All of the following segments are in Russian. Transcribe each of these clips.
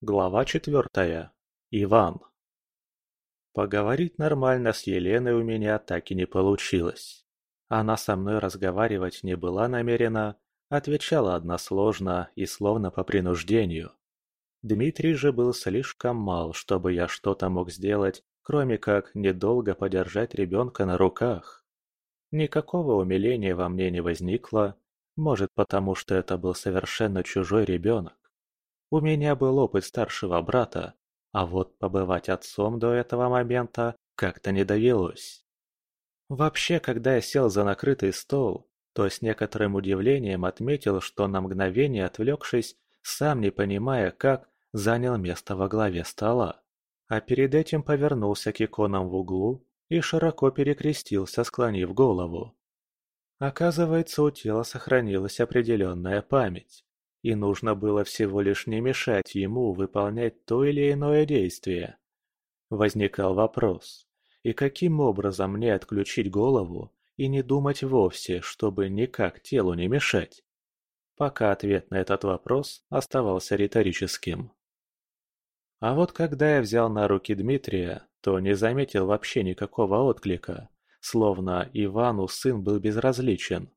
Глава четвертая. Иван. Поговорить нормально с Еленой у меня так и не получилось. Она со мной разговаривать не была намерена, отвечала односложно и словно по принуждению. Дмитрий же был слишком мал, чтобы я что-то мог сделать, кроме как недолго подержать ребенка на руках. Никакого умиления во мне не возникло, может потому, что это был совершенно чужой ребенок. У меня был опыт старшего брата, а вот побывать отцом до этого момента как-то не довелось. Вообще, когда я сел за накрытый стол, то с некоторым удивлением отметил, что на мгновение отвлекшись, сам не понимая как, занял место во главе стола. А перед этим повернулся к иконам в углу и широко перекрестился, склонив голову. Оказывается, у тела сохранилась определенная память, и нужно было всего лишь не мешать ему выполнять то или иное действие. Возникал вопрос, и каким образом мне отключить голову и не думать вовсе, чтобы никак телу не мешать? Пока ответ на этот вопрос оставался риторическим. А вот когда я взял на руки Дмитрия, то не заметил вообще никакого отклика, словно Ивану сын был безразличен.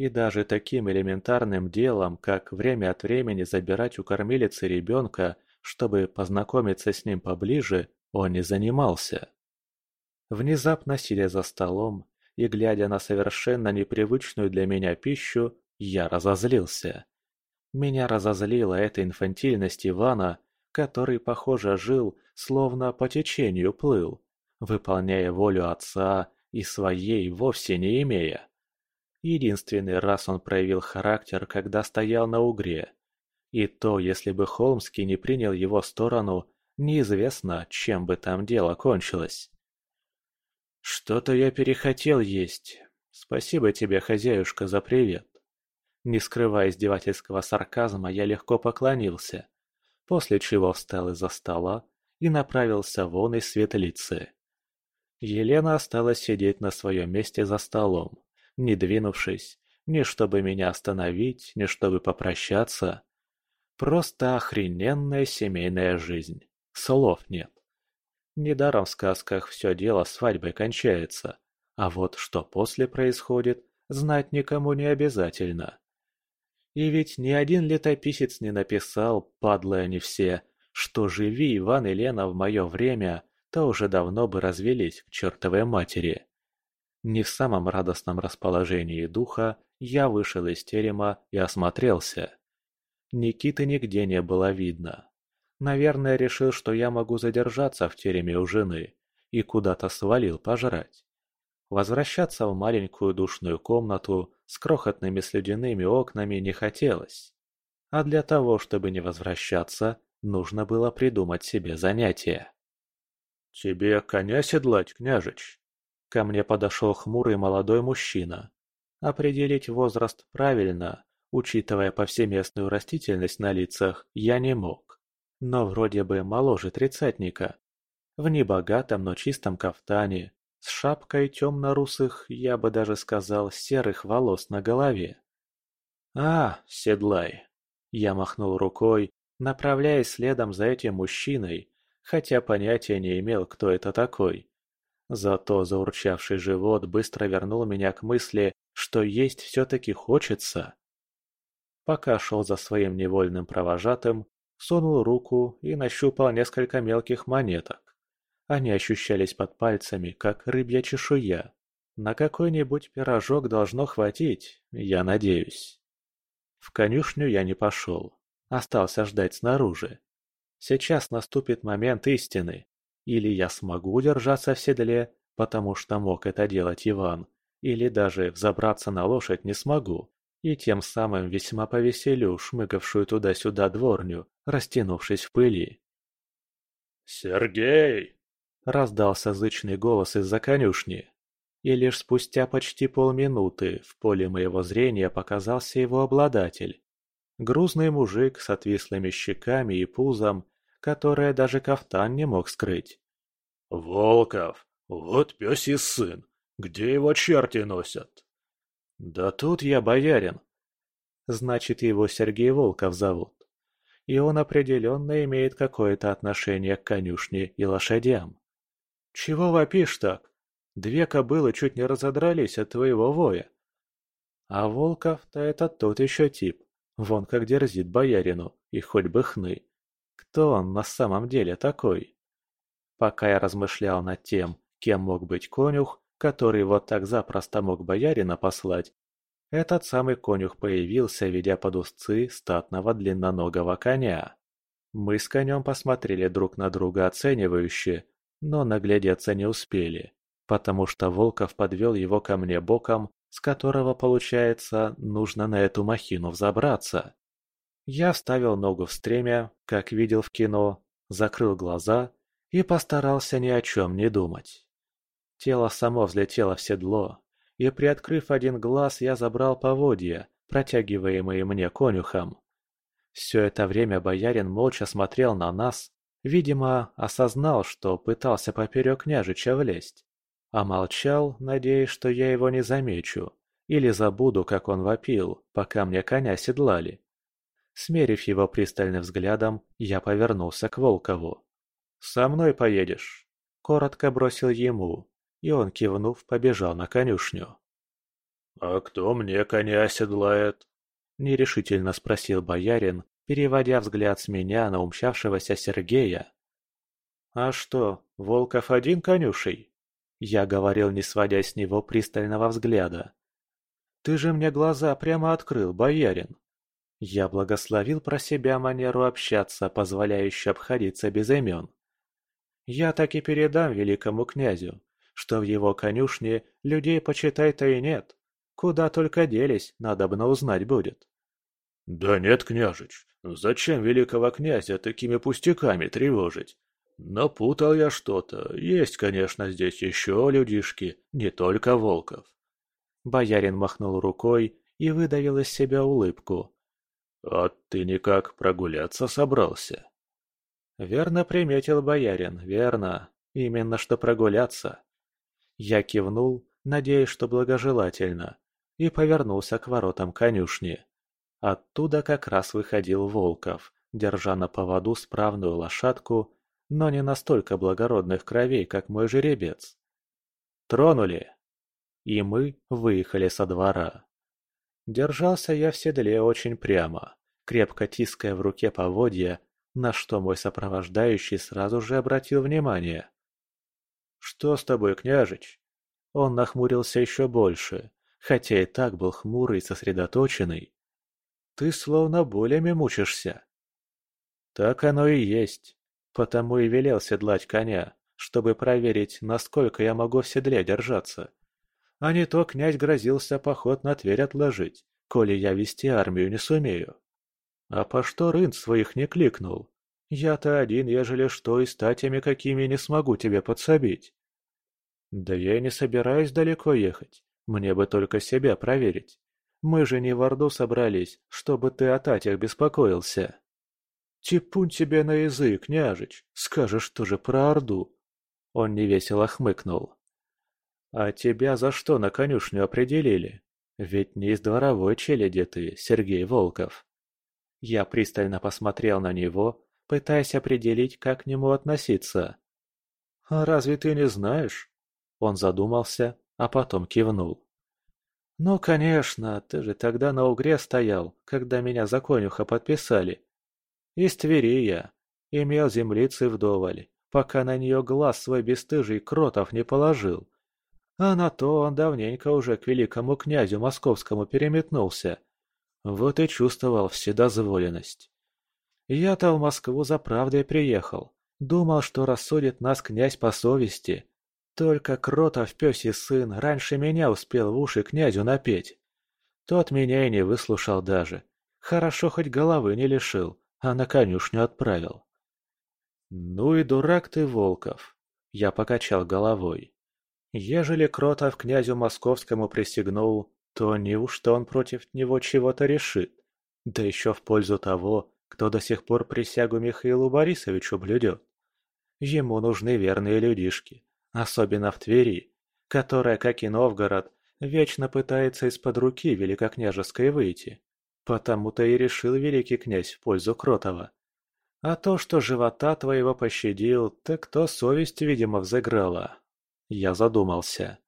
И даже таким элементарным делом, как время от времени забирать у кормилицы ребенка, чтобы познакомиться с ним поближе, он не занимался. Внезапно сидя за столом и глядя на совершенно непривычную для меня пищу, я разозлился. Меня разозлила эта инфантильность Ивана, который, похоже, жил, словно по течению плыл, выполняя волю отца и своей вовсе не имея. Единственный раз он проявил характер, когда стоял на угре. И то, если бы Холмский не принял его сторону, неизвестно, чем бы там дело кончилось. «Что-то я перехотел есть. Спасибо тебе, хозяюшка, за привет». Не скрывая издевательского сарказма, я легко поклонился, после чего встал из-за стола и направился вон из светлицы. Елена осталась сидеть на своем месте за столом, не двинувшись, ни чтобы меня остановить, ни чтобы попрощаться. Просто охрененная семейная жизнь. Слов нет. Недаром в сказках все дело свадьбой кончается, а вот что после происходит, знать никому не обязательно. И ведь ни один летописец не написал, падлы они все, что живи Иван и Лена в мое время, то уже давно бы развелись к чертовой матери. Не в самом радостном расположении духа я вышел из терема и осмотрелся. Никиты нигде не было видно. Наверное, решил, что я могу задержаться в тереме у жены, и куда-то свалил пожрать. Возвращаться в маленькую душную комнату с крохотными слюдяными окнами не хотелось. А для того, чтобы не возвращаться, нужно было придумать себе занятие. «Тебе коня седлать, княжич?» Ко мне подошел хмурый молодой мужчина. Определить возраст правильно, учитывая повсеместную растительность на лицах, я не мог. Но вроде бы моложе тридцатника. В небогатом, но чистом кафтане, с шапкой темно-русых, я бы даже сказал, серых волос на голове. «А, седлай!» Я махнул рукой, направляясь следом за этим мужчиной, хотя понятия не имел, кто это такой. Зато заурчавший живот быстро вернул меня к мысли, что есть все-таки хочется. Пока шел за своим невольным провожатым, сунул руку и нащупал несколько мелких монеток. Они ощущались под пальцами, как рыбья чешуя. На какой-нибудь пирожок должно хватить, я надеюсь. В конюшню я не пошел, остался ждать снаружи. Сейчас наступит момент истины. Или я смогу удержаться в седле, потому что мог это делать Иван, или даже взобраться на лошадь не смогу, и тем самым весьма повеселю шмыгавшую туда-сюда дворню, растянувшись в пыли. «Сергей!» – раздался зычный голос из-за конюшни. И лишь спустя почти полминуты в поле моего зрения показался его обладатель. Грузный мужик с отвислыми щеками и пузом, которое даже кафтан не мог скрыть. «Волков, вот пёсий сын, где его черти носят?» «Да тут я боярин». Значит, его Сергей Волков зовут. и он определенно имеет какое-то отношение к конюшне и лошадям. Чего вопишь так? Две кобылы чуть не разодрались от твоего воя. А Волков-то это тот еще тип. Вон как дерзит боярину, и хоть бы хны. Кто он на самом деле такой? Пока я размышлял над тем, кем мог быть конюх, который вот так запросто мог боярина послать, этот самый конюх появился, ведя под узцы статного длинноногого коня. Мы с конем посмотрели друг на друга оценивающе, но наглядеться не успели, потому что Волков подвел его ко мне боком, с которого, получается, нужно на эту махину взобраться. Я вставил ногу в стремя, как видел в кино, закрыл глаза и постарался ни о чем не думать. Тело само взлетело в седло, и, приоткрыв один глаз, я забрал поводья, протягиваемые мне конюхом. Все это время боярин молча смотрел на нас, видимо, осознал, что пытался поперек княжича влезть, а молчал, надеясь, что я его не замечу, или забуду, как он вопил, пока мне коня седлали. Смерив его пристальным взглядом, я повернулся к Волкову. «Со мной поедешь?» Коротко бросил ему, и он, кивнув, побежал на конюшню. «А кто мне коня седлает?» – нерешительно спросил боярин, переводя взгляд с меня на умчавшегося Сергея. «А что, Волков один конюшей?» Я говорил, не сводя с него пристального взгляда. «Ты же мне глаза прямо открыл, боярин!» Я благословил про себя манеру общаться, позволяющую обходиться без имен. Я так и передам великому князю, что в его конюшне людей почитай-то и нет. Куда только делись, надо бы узнать будет. Да нет, княжич, зачем великого князя такими пустяками тревожить? Напутал я что-то, есть, конечно, здесь еще людишки, не только Волков. Боярин махнул рукой и выдавил из себя улыбку. «А ты никак прогуляться собрался?» «Верно приметил боярин, верно. Именно что прогуляться». Я кивнул, надеясь, что благожелательно, и повернулся к воротам конюшни. Оттуда как раз выходил Волков, держа на поводу справную лошадку, но не настолько благородных кровей, как мой жеребец. Тронули. И мы выехали со двора. Держался я в седле очень прямо, крепко тиская в руке поводья, на что мой сопровождающий сразу же обратил внимание. «Что с тобой, княжич?» Он нахмурился еще больше, хотя и так был хмурый и сосредоточенный. «Ты словно болями мучишься». «Так оно и есть, потому и велел седлать коня, чтобы проверить, насколько я могу в седле держаться. А не то князь грозился поход на Тверь отложить, коли я вести армию не сумею. А по что рын своих не кликнул? Я-то один, ежели что, и статями какими не смогу тебе подсобить. Да я и не собираюсь далеко ехать. Мне бы только себя проверить. Мы же не в Орду собрались, чтобы ты о татях беспокоился. Типун тебе на язык, княжич, скажешь тоже про Орду. Он невесело хмыкнул. «А тебя за что на конюшню определили? Ведь не из дворовой челяди ты, Сергей Волков». Я пристально посмотрел на него, пытаясь определить, как к нему относиться. «А разве ты не знаешь?» Он задумался, а потом кивнул. «Ну, конечно, ты же тогда на угре стоял, когда меня за конюха подписали. Из Твери я. Имел землицы вдоволь, пока на нее глаз свой бесстыжий Кротов не положил. А на то он давненько уже к великому князю московскому переметнулся. Вот и чувствовал вседозволенность. Я-то в Москву за правдой приехал. Думал, что рассудит нас князь по совести. Только Кротов, пёсий сын, раньше меня успел в уши князю напеть. Тот меня и не выслушал даже. Хорошо хоть головы не лишил, а на конюшню отправил. «Ну и дурак ты, Волков!» Я покачал головой. Ежели Кротов князю московскому присягнул, то неужто он против него чего-то решит? Да еще в пользу того, кто до сих пор присягу Михаилу Борисовичу блюдет. Ему нужны верные людишки, особенно в Твери, которая, как и Новгород, вечно пытается из-под руки великокняжеской выйти. Потому-то и решил великий князь в пользу Кротова, А то, что живота твоего пощадил, так то совесть, видимо, взыграла. Я задумался.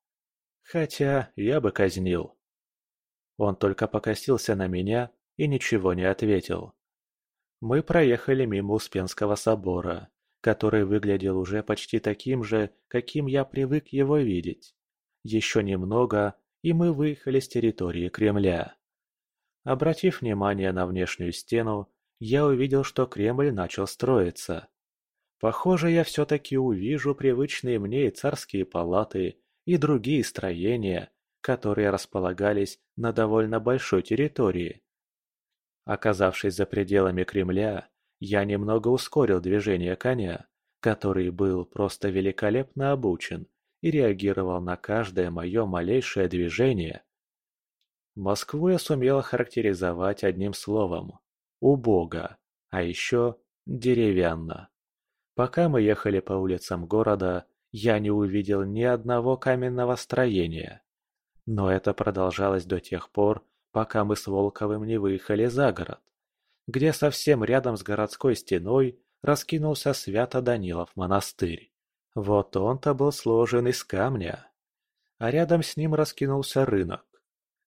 Хотя я бы казнил. Он только покосился на меня и ничего не ответил. Мы проехали мимо Успенского собора, который выглядел уже почти таким же, каким я привык его видеть. Еще немного, и мы выехали с территории Кремля. Обратив внимание на внешнюю стену, я увидел, что Кремль начал строиться. Похоже, я все-таки увижу привычные мне и царские палаты, и другие строения, которые располагались на довольно большой территории. Оказавшись за пределами Кремля, я немного ускорил движение коня, который был просто великолепно обучен и реагировал на каждое мое малейшее движение. Москву я сумел характеризовать одним словом – убого, а еще деревянно. Пока мы ехали по улицам города, я не увидел ни одного каменного строения. Но это продолжалось до тех пор, пока мы с Волковым не выехали за город, где совсем рядом с городской стеной раскинулся Свято-Данилов монастырь. Вот он-то был сложен из камня. А рядом с ним раскинулся рынок.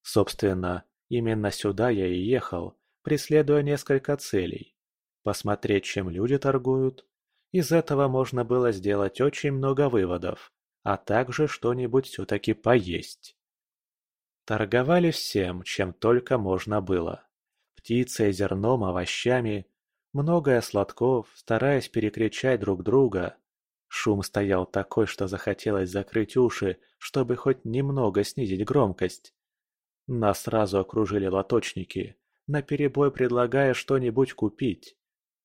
Собственно, именно сюда я и ехал, преследуя несколько целей. Посмотреть, чем люди торгуют. Из этого можно было сделать очень много выводов, а также что-нибудь все-таки поесть. Торговали всем, чем только можно было. Птицей, зерном, овощами. Многое сладков, стараясь перекричать друг друга. Шум стоял такой, что захотелось закрыть уши, чтобы хоть немного снизить громкость. Нас сразу окружили лоточники, наперебой предлагая что-нибудь купить.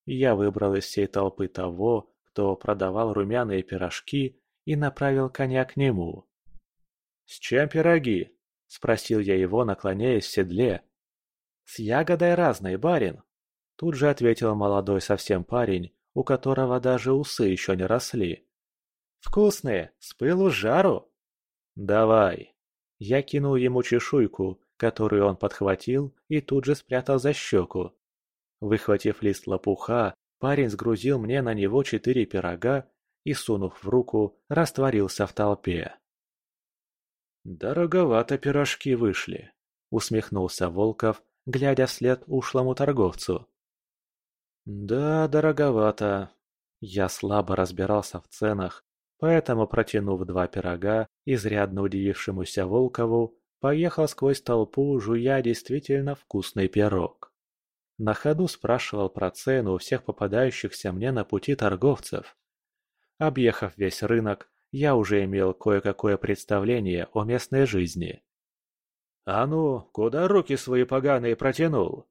Я выбрал из всей толпы того, кто продавал румяные пирожки, и направил коня к нему. «С чем пироги?» — спросил я его, наклоняясь в седле. «С ягодой разной, барин!» Тут же ответил молодой совсем парень, у которого даже усы еще не росли. «Вкусные, с пылу с жару!» «Давай!» Я кинул ему чешуйку, которую он подхватил и тут же спрятал за щеку. Выхватив лист лопуха, парень сгрузил мне на него четыре пирога и, сунув в руку, растворился в толпе. «Дороговато пирожки вышли», — усмехнулся Волков, глядя вслед ушлому торговцу. «Да, дороговато». Я слабо разбирался в ценах, поэтому, протянув два пирога, изрядно удивившемуся Волкову, поехал сквозь толпу, жуя действительно вкусный пирог. На ходу спрашивал про цену у всех попадающихся мне на пути торговцев. Объехав весь рынок, я уже имел кое-какое представление о местной жизни. «А ну, куда руки свои поганые протянул?»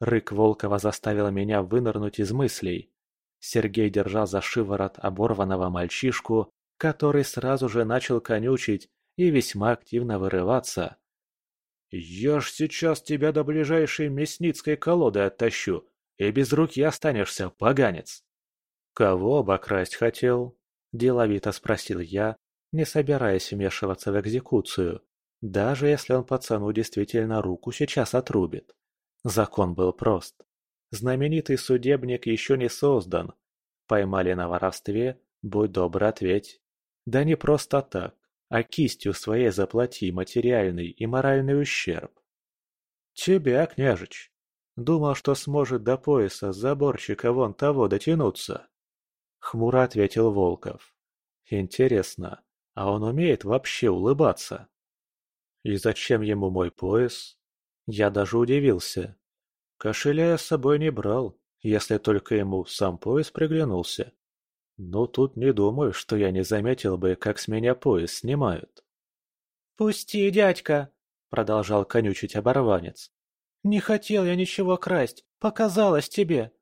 Рык Волкова заставил меня вынырнуть из мыслей. Сергей держал за шиворот оборванного мальчишку, который сразу же начал конючить и весьма активно вырываться. «Я ж сейчас тебя до ближайшей мясницкой колоды оттащу, и без руки останешься, поганец!» «Кого обокрасть хотел?» – деловито спросил я, не собираясь вмешиваться в экзекуцию, даже если он пацану действительно руку сейчас отрубит. Закон был прост. Знаменитый судебник еще не создан. Поймали на воровстве, будь добр ответь. Да не просто так, а кистью своей заплати материальный и моральный ущерб. Тебя, княжич. Думал, что сможет до пояса заборчика вон того дотянуться. Хмуро ответил Волков. Интересно, а он умеет вообще улыбаться? И зачем ему мой пояс? Я даже удивился. Кошеля я с собой не брал, если только ему сам пояс приглянулся. Но тут не думаю, что я не заметил бы, как с меня пояс снимают. «Пусти, дядька!» — продолжал конючить оборванец. «Не хотел я ничего красть, показалось тебе!»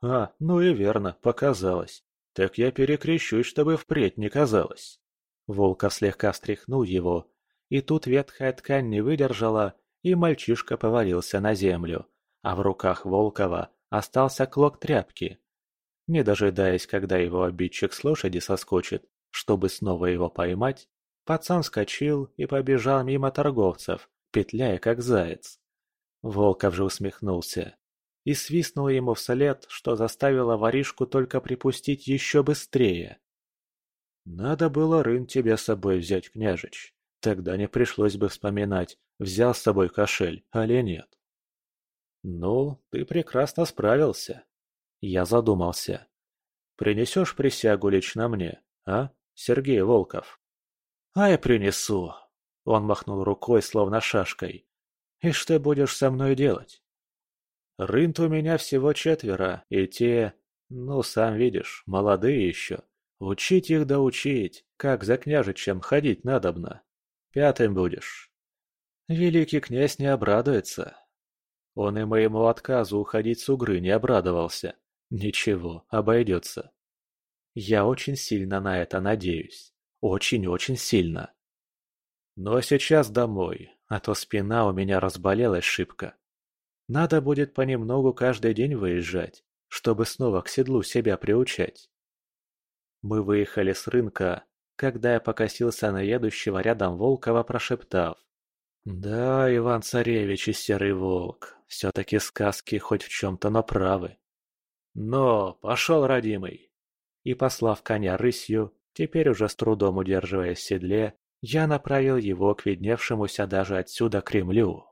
«А, ну и верно, показалось. Так я перекрещусь, чтобы впредь не казалось. Волков слегка встряхнул его, и тут ветхая ткань не выдержала, и мальчишка повалился на землю, а в руках Волкова остался клок тряпки. Не дожидаясь, когда его обидчик с лошади соскочит, чтобы снова его поймать, пацан вскочил и побежал мимо торговцев, петляя как заяц. Волков же усмехнулся. и свистнул ему вслед, что заставило воришку только припустить еще быстрее. «Надо было рын тебе с собой взять, княжич. Тогда не пришлось бы вспоминать, взял с собой кошель, али нет». «Ну, ты прекрасно справился». Я задумался. «Принесешь присягу лично мне, а, Сергей Волков?» «А я принесу!» Он махнул рукой, словно шашкой. «И что будешь со мной делать?» Рынт у меня всего четверо, и те, ну, сам видишь, молодые еще. Учить их да учить, как за княжичем ходить надобно. Пятым будешь. Великий князь не обрадуется. Он и моему отказу уходить с Угры не обрадовался. Ничего, обойдется. Я очень сильно на это надеюсь. Очень-очень сильно. Но сейчас домой, а то спина у меня разболелась шибко. Надо будет понемногу каждый день выезжать, чтобы снова к седлу себя приучать. Мы выехали с рынка, когда я покосился на едущего рядом Волкова, прошептав. «Да, Иван-Царевич и Серый Волк, все-таки сказки хоть в чем-то направы». «Но, пошел, родимый!» И послав коня рысью, теперь уже с трудом удерживаясь в седле, я направил его к видневшемуся даже отсюда Кремлю.